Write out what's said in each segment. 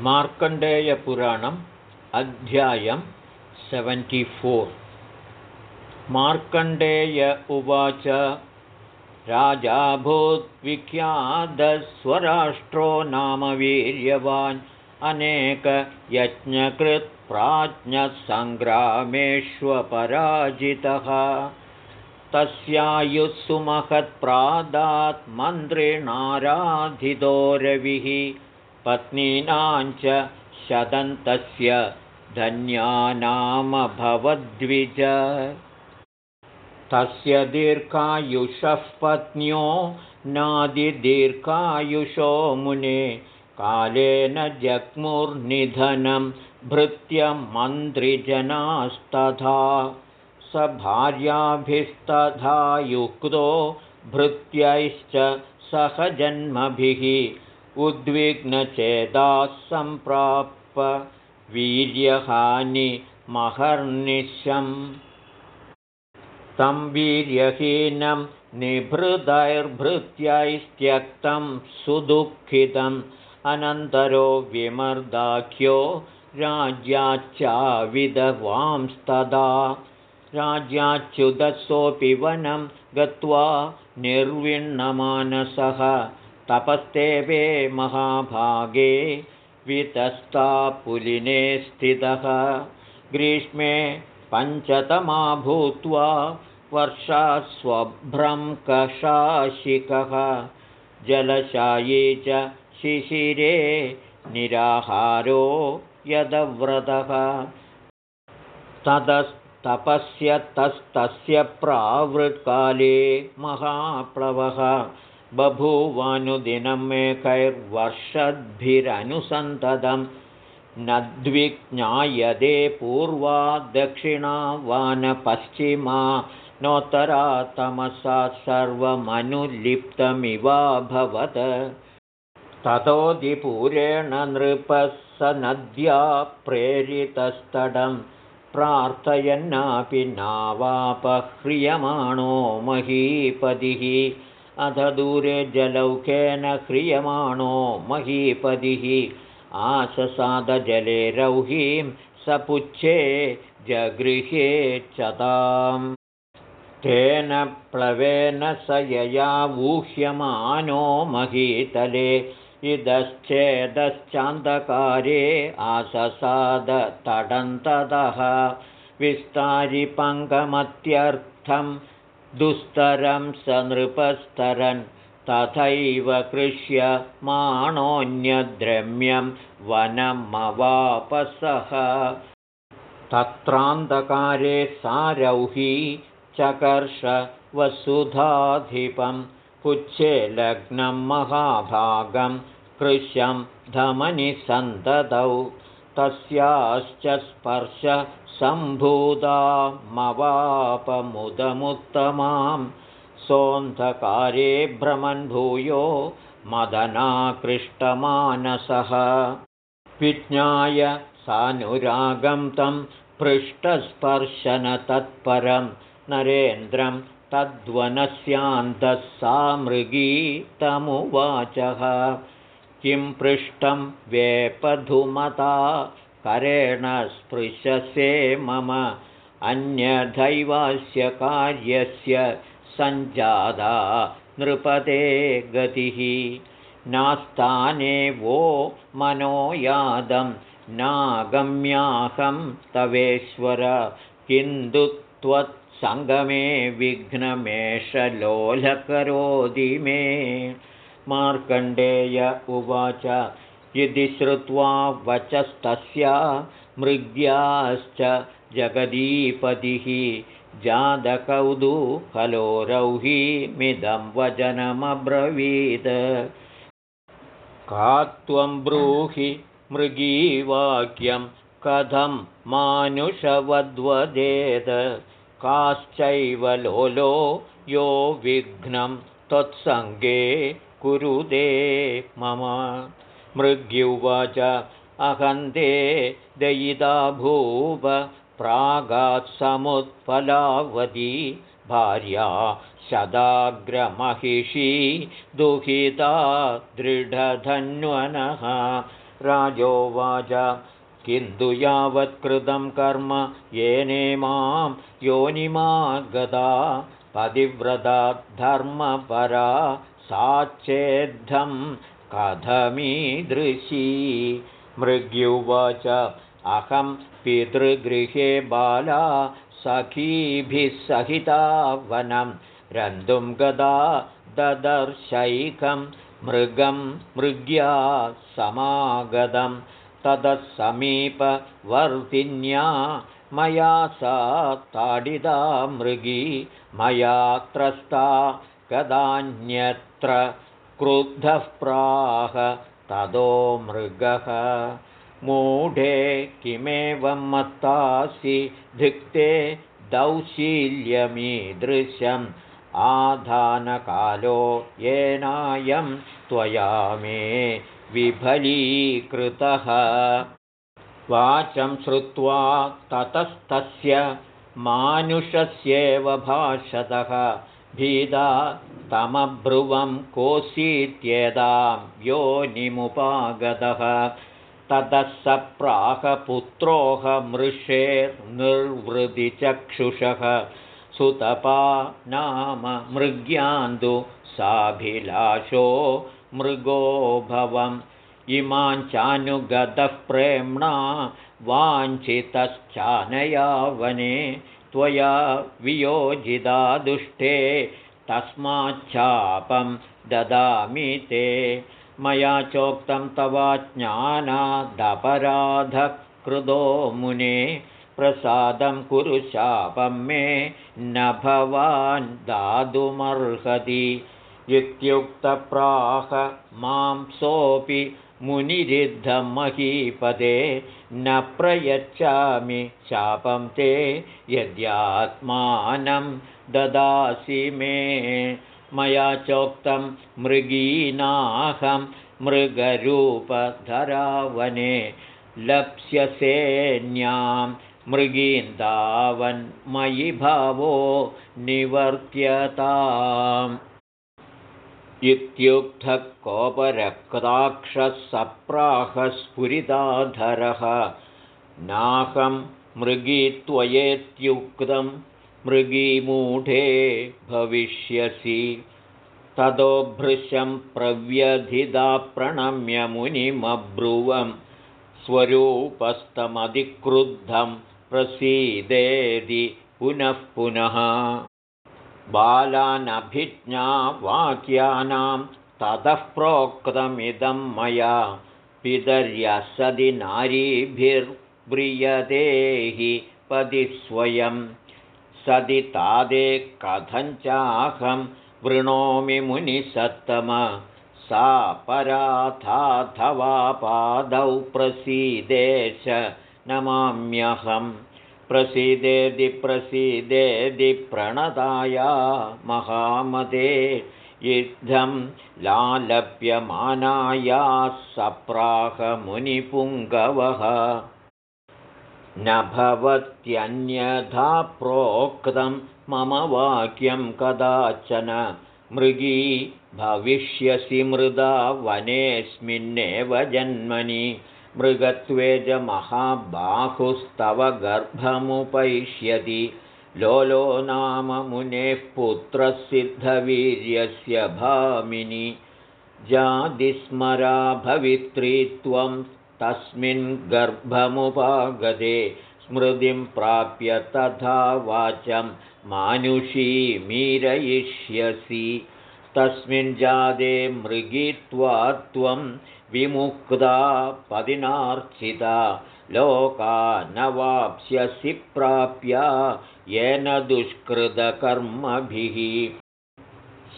मार्कण्डेयपुराणम् अध्यायं सेवेण्टिफोर्। मार्कण्डेय उवाच राजाभूद्विख्यातस्वराष्ट्रो नाम वीर्यवान् अनेकयज्ञकृत्प्राज्ञसङ्ग्रामेष्वपराजितः तस्यायुःसुमहत्प्रादात् मन्त्रिणाराधितो रविः पत्नीनाञ्च शतन्तस्य धन्यानामभवद्विज। तस्य दीर्घायुषः पत्न्यो नादिदीर्घायुषो मुने। कालेन जग्मुर्निधनं भृत्यमन्त्रिजनास्तथा स भार्याभिस्तथा युक्तो भृत्यैश्च सहजन्मभिः उद्विग्नचेदाः सम्प्राप वीर्यहानिमहर्निशम् तं वीर्यहीनं निभृतैर्भृत्यैस्त्यक्तं सुदुःखितम्। अनन्तरो विमर्दाख्यो राज्याच्चाविदवांस्तदा। राज्याच्युदसोऽपि वनं गत्वा निर्विण्णमानसः तपस्तेवे महाभागे वितस्तापुलिने स्थितः। ग्रीष्मे पञ्चतमा भूत्वा वर्षास्वभ्रं कषाशिकः। जलशायी च शिशिरे निराहारो यदव्रतः। ततस्तपस्यतस्तस्य प्रावृत्काले महाप्लवः बभूवानुदिनं मेकैर्वर्षद्भिरनुसन्ततं न द्विज्ञायते पूर्वा दक्षिणा वानपश्चिमा नोत्तरा तमसा सर्वमनुलिप्तमिवाभवत्। ततोऽधिपूरेण नृपः स नद्या प्रेरितस्तडं प्रार्थयन्नापि नावापह्रियमाणो महीपतिः अथ दूरे जलौकेन ह्रियमाणो महीपतिः। आशसादजले रौहीं सपुच्छे जगृहे च ताम् तेन प्लवेन स यया वूह्यमानो महीतले। इदश्चेदश्चान्धकारे आससादतडन्ततः विस्तारिपङ्गमत्यर्थं दुस्तरं स नृपस्तरन् तथैव कृष्यमाणोऽन्यद्रम्यं वनमवापसः। तत्रान्धकारे सारौही चकर्ष वसुधाधिपं पुच्छे लग्नं महाभागं कृश्यं धमनिसन्ततौ तस्याश्च स्पर्शसम्भूतामवापमुदमुत्तमां सोऽन्धकारे भ्रमन् भूयो मदनाकृष्टमानसः। विज्ञाय सानुरागं तं पृष्ठस्पर्शनतत्परं। नरेन्द्रं तद्वनस्यान्तः सा मृगी तमुवाचः किं पृष्ठं वेपधुमता? करेण स्पृशसे मम अन्यदैवास्य कार्यस्य सञ्जाता नृपते गतिः। नास्ताने वो मनोयादं नागम्याहं तवेश्वर। किन्तु त्वत्सङ्गमे विघ्नमेष लोलकरोति मे मार्कण्डेय उवाच। यदि श्रुत्वा वचस्तस्या मृग्याश्च जगदीपतिः जातकौतूहलोरौहीमिदं वचनमब्रवीत्। का त्वं ब्रूहि मृगीवाक्यं कथं मानुषवद्वदेत? काश्चैव लोलो यो विघ्नं त्वत्सङ्गे कुरुदे मम। मृग्युवाच अहन्ते दयिता भूप प्रागात्समुत्पलावती भार्या शदाग्रमहिषी दुहिता दृढधन्वनः। राजोवाच किन्तु यावत्कृतं कर्म येने मां योनिमा गदा पतिव्रता धर्मपरा साच्चेद्धं कथमीदृशी। मृग्युवाच अहं पितृगृहे बाला सखीभिः सहिता वनं रन्तुं गदा ददर्शैकं मृगं मृग्या समागतं। ततः समीपवर्तिन्या मया सा ताडिता मृगी मया त्रस्ता कदान्यत्र क्रुद्धः प्राह ततो मृगः। मूढे किमेवं मत्तासि धिक्ते दौशील्यमीदृशम् आधानकालो येनायं त्वया मे विफलीकृतः। वाचं श्रुत्वा ततस्तस्य मानुषस्येव भाषतः भीदा तमब्रुवं कोऽसीत्येदां योनिमुपागतः। ततः स प्राकपुत्रोऽहमृषेर्निर्वृतिचक्षुषः सुतपा नाम मृग्यान्दु साभिलाषो मृगोभवम् इमाञ्चानुगतः प्रेम्णा वाञ्छितश्चानया वने त्वया वियोजिता दुष्टे तस्माच्छापं ददामि ते। मया चोक्तं तव ज्ञानादपराधकृतो मुने प्रसादं कुरु शापं मे न भवान् दातुमर्हति। इत्युक्तप्राह मां सोऽपि मुनिरिद्धमहीपदे न प्रयच्छामि शापं ते यद्यात्मानं ददासि मे। मया चोक्तं मृगीनाहं मृगरूपधरावने लप्स्यसेन्यां मृगीन्दावन्मयि भावो निवर्त्यताम् इत्युक्तः कोपरक्ताक्षसप्राहस्फुरिताधरः नाहं मृगीत्वयेत्युक्तं मृगीमूढे भविष्यसि। ततो भृशं प्रव्यधिदा प्रणम्य मुनिमब्रुवं स्वरूपस्तमधिक्रुद्धं प्रसीदेदि पुनः पुनः बालानभिज्ञावाक्यानां ततः प्रोक्तमिदं मया पितर्यसदि नारीभिर्व्रियते हि पदिस्वयं सदि तादे कथञ्चाहं वृणोमि मुनिसत्तम। सा पराथाथवा पादौ प्रसीदेश नमाम्यहम् प्रसीदेदि प्रसीदेदि प्रणताया महामदे युद्धं लालप्यमानाया सप्राहमुनिपुङ्गवः न भवत्यन्यथा प्रोक्तं मम वाक्यं कदाचन मृगी भविष्यसि मृदा वनेऽस्मिन्नेव जन्मनि मृगत्वे च महाबाहुस्तव गर्भमुपैष्यति। लोलो नाम मुनेः पुत्रसिद्धवीर्यस्य भामिनि। जातिस्मरा भवित्री त्वं तस्मिन् गर्भमुपागते। स्मृतिं प्राप्य तथा वाचं मानुषीमीरयिष्यसि तस्मिन् जाते त्वं विमुक्ता पदिनार्चिता। लोका न वाप्स्यसि प्राप्य येन दुष्कृतकर्मभिः।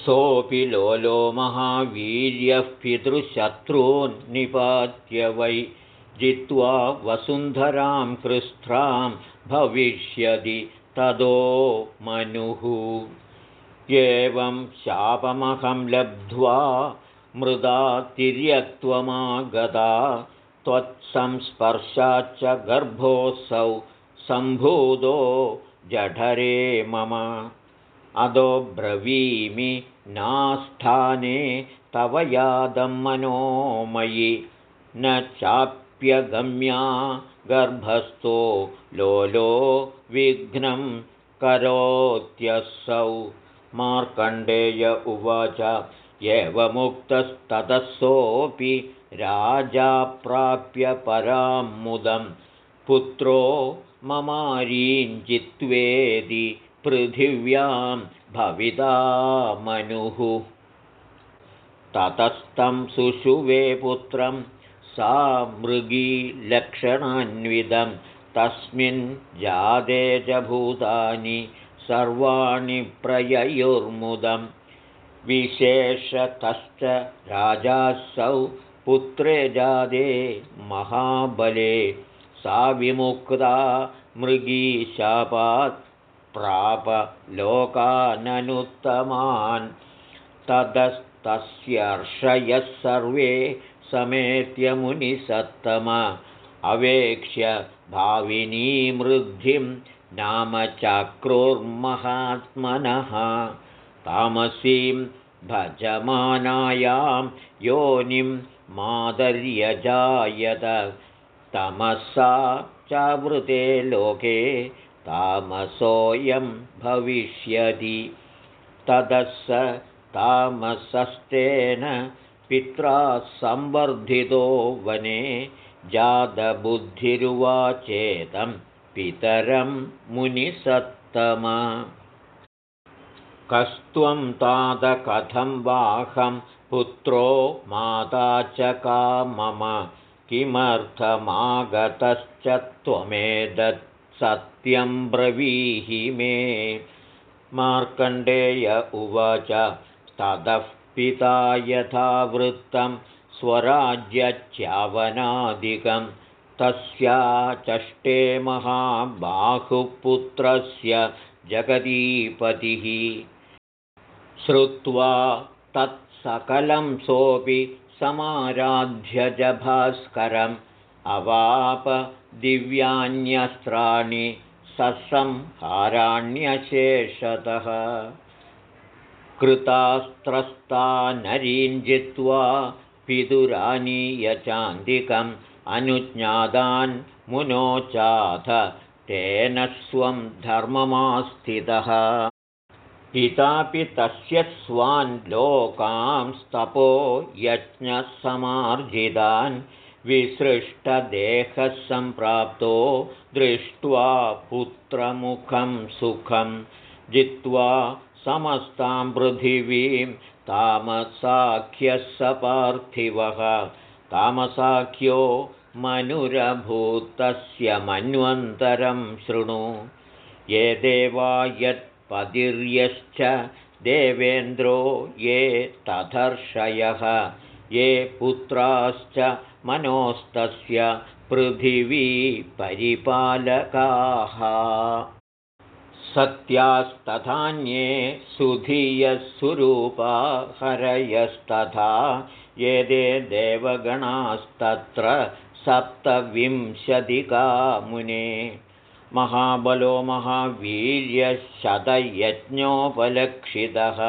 सोऽपि लोलो महावीर्यः पितृशत्रून्निपात्य वै जित्वा वसुन्धरां कृस्त्रां भविष्यति तदो मनुः एवं शापमहं लब्ध्वा मृदा तिर्यक्त्वमागता त्वत्संस्पर्शाच्च गर्भोऽसौ सम्भूतो जठरे मम। अदो ब्रवीमि नास्थाने तव यादं मनोमयि न चाप्यगम्या गर्भस्थो लोलो विघ्नं करोत्यसौ मार्कण्डेय उवाच एवमुक्तस्ततसोऽपि राजा प्राप्य परां मुदं। पुत्रो ममारीञ्जित्वेदि पृथिव्यां भविता मनुः। ततस्तं सुषुवे पुत्रं सा मृगीलक्षणान्वितं तस्मिन् जाते च भूतानि सर्वाणि प्रययुर्मुदं विशेषतश्च राजासौ पुत्रे जादे महाबले। सा विमुक्ता मृगीशापात् प्राप लोकाननुत्तमान् ततस्तस्यर्षयः सर्वे समेत्य मुनिसत्तम। अवेक्ष्य भाविनीमृद्धिं नाम चक्रोर्महात्मनः तामसीं भजमानायां योनिं मादर्यजायत तमसा चावृते लोके तामसोऽयं भविष्यति। ततः स तामसस्तेन पित्रा संवर्धितो वने जातबुद्धिरुवाचेतं पितरं मुनिसत्तम। कस्त्वं तादकथं वाहं पुत्रो माता च का मम। किमर्थमागतश्च त्वमेतत् सत्यं ब्रवीहि मे। मार्कण्डेय उवाच ततः पिता यथा वृत्तं स्वराज्यच्यावनादिकं तस्या चष्टे महाबाहुपुत्रस्य जगदीपतिः। श्रुत्वा तत्सकलं सोऽपि समाराध्यजभास्करम् अवाप दिव्यान्यस्त्राणि ससंहाराण्यशेषतः कृतास्त्रस्ता जित्वा पितुरानीयचान्दिकम् अनुज्ञातान् मुनोचाथ तेन स्वं धर्ममास्थितः। पितापि तस्य स्वान् लोकांस्तपो यज्ञसमार्जितान् विसृष्टदेहः सम्प्राप्तो दृष्ट्वा पुत्रमुखं सुखं जित्वा समस्तां पृथिवीं तामसाख्यः स पार्थिवः तामसाख्यो मनुरभूतस्य मन्वन्तरं शृणु। ये देवा यत्पतिर्यश्च देवेन्द्रो ये तथर्षयः ये पुत्राश्च मनोस्तस्य पृथिवी परिपालकाः सत्यास्तथान्ये सुधीयस्वरूपा हरयस्तथा। ये दे देवगणास्तत्र सप्तविंशतिका मुने महाबलो महावीर्यशतयज्ञोपलक्षितः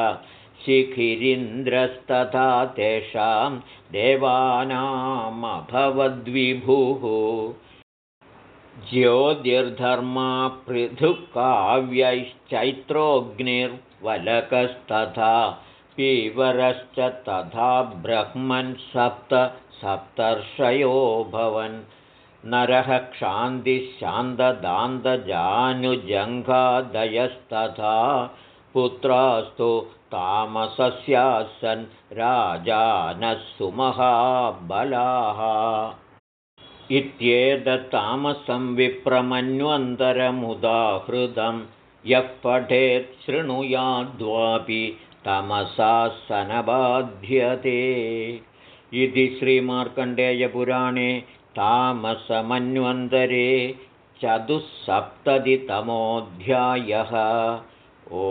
शिखिरिन्द्रस्तथा तेषां देवानामभवद्विभुः ज्योतिर्धर्मा पृथुकाव्यैश्चैत्रोऽग्निर्वलकस्तथा पीवरश्च तथा ब्रह्मन् सप्त सप्तर्षयोऽभवन् नरः क्षान्तिशान्तदान्तजानुजङ्घादयस्तथा पुत्रास्तु तामसस्यासन् राजानः सुमहाबलाः। इत्येतत्तामसं विप्रमन्वन्तरमुदाहृतं यः पठेत् शृणुयाद्वापि तमसा सनबाध्यते इति श्रीमार्कण्डेयपुराणे तामसमन्वन्तरे चतुस्सप्ततितमोऽध्यायः ओ